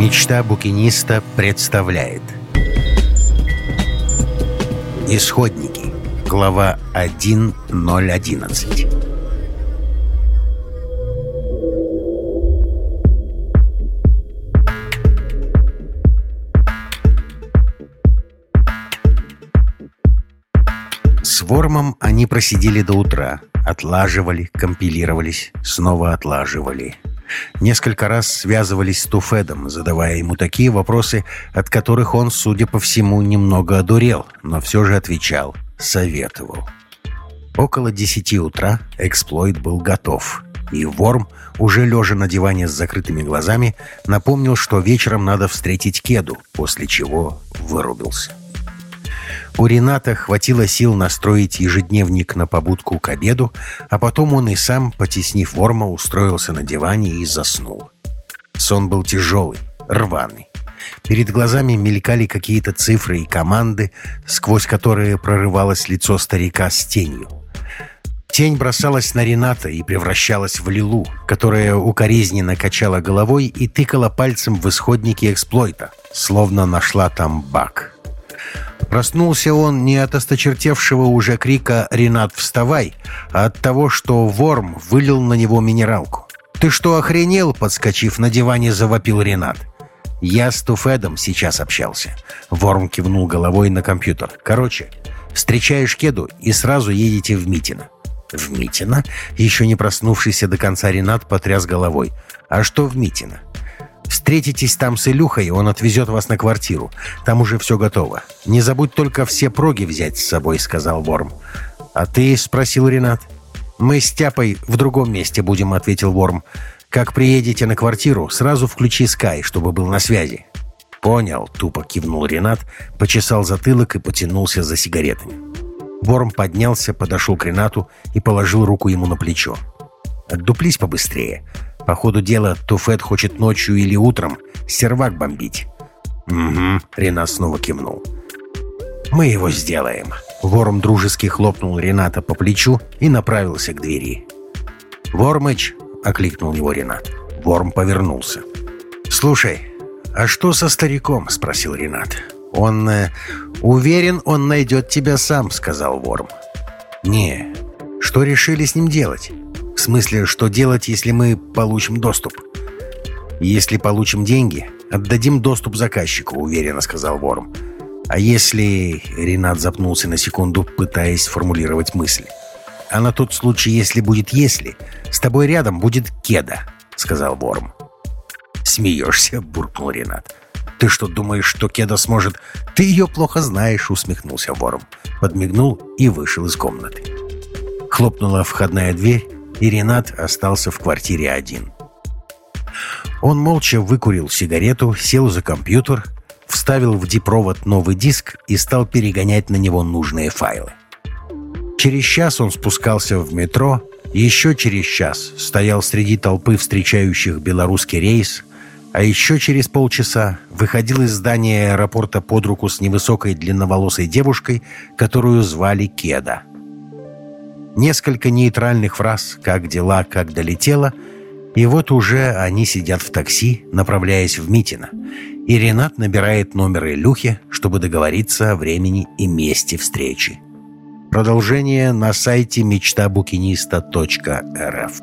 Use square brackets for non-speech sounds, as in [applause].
Мечта букиниста представляет Исходники Глава 1.011 С Вормом они просидели до утра. Отлаживали, компилировались, снова отлаживали. Несколько раз связывались с Туфедом, задавая ему такие вопросы, от которых он, судя по всему, немного одурел, но все же отвечал, советовал. Около десяти утра эксплойт был готов, и Ворм, уже лежа на диване с закрытыми глазами, напомнил, что вечером надо встретить Кеду, после чего вырубился. У Рената хватило сил настроить ежедневник на побудку к обеду, а потом он и сам, потеснив Ворма, устроился на диване и заснул. Сон был тяжелый, рваный. Перед глазами мелькали какие-то цифры и команды, сквозь которые прорывалось лицо старика с тенью. Тень бросалась на Рената и превращалась в Лилу, которая укоризненно качала головой и тыкала пальцем в исходники эксплойта, словно нашла там баг. Проснулся он не от осточертевшего уже крика «Ренат, вставай!», а от того, что Ворм вылил на него минералку. «Ты что, охренел?» — подскочив на диване, завопил Ренат. «Я с Туфедом сейчас общался». Ворм кивнул головой на компьютер. «Короче, встречаешь Кеду и сразу едете в Митино». «В Митино?» Еще не проснувшийся до конца Ренат потряс головой. «А что в Митино?» Встретитесь там с Илюхой, он отвезет вас на квартиру. Там уже все готово. Не забудь только все проги взять с собой», — сказал Ворм. «А ты?» — спросил Ренат. «Мы с Тяпой в другом месте будем», — ответил Ворм. «Как приедете на квартиру, сразу включи Скай, чтобы был на связи». «Понял», — тупо кивнул Ренат, почесал затылок и потянулся за сигаретами. Ворм поднялся, подошел к Ренату и положил руку ему на плечо. «Отдуплись побыстрее. По ходу дела, Туфет хочет ночью или утром сервак бомбить. «Угу», — Ренат снова кивнул. «Мы его сделаем». Ворм дружески хлопнул Рената по плечу и направился к двери. «Вормыч!» — окликнул его Ренат. Ворм повернулся. «Слушай, а что со стариком?» — спросил Ренат. «Он... Э, уверен, он найдет тебя сам», — сказал Ворм. «Не, что решили с ним делать?» В смысле, что делать, если мы получим доступ? Если получим деньги, отдадим доступ заказчику, уверенно сказал Ворм. А если... Ренат запнулся на секунду, пытаясь сформулировать мысль. А на тот случай, если будет «если», с тобой рядом будет «кеда», сказал Ворм. «Смеешься?» [laughs] — буркнул Ренат. «Ты что, думаешь, что Кеда сможет...» «Ты ее плохо знаешь», — усмехнулся Ворм. Подмигнул и вышел из комнаты. Хлопнула входная дверь, и Ренат остался в квартире один. Он молча выкурил сигарету, сел за компьютер, вставил в дипровод новый диск и стал перегонять на него нужные файлы. Через час он спускался в метро, еще через час стоял среди толпы встречающих белорусский рейс, а еще через полчаса выходил из здания аэропорта под руку с невысокой длинноволосой девушкой, которую звали Кеда – Несколько нейтральных фраз «как дела», «как долетело», и вот уже они сидят в такси, направляясь в Митино. И Ренат набирает номер Илюхи, чтобы договориться о времени и месте встречи. Продолжение на сайте мечтабукиниста.рф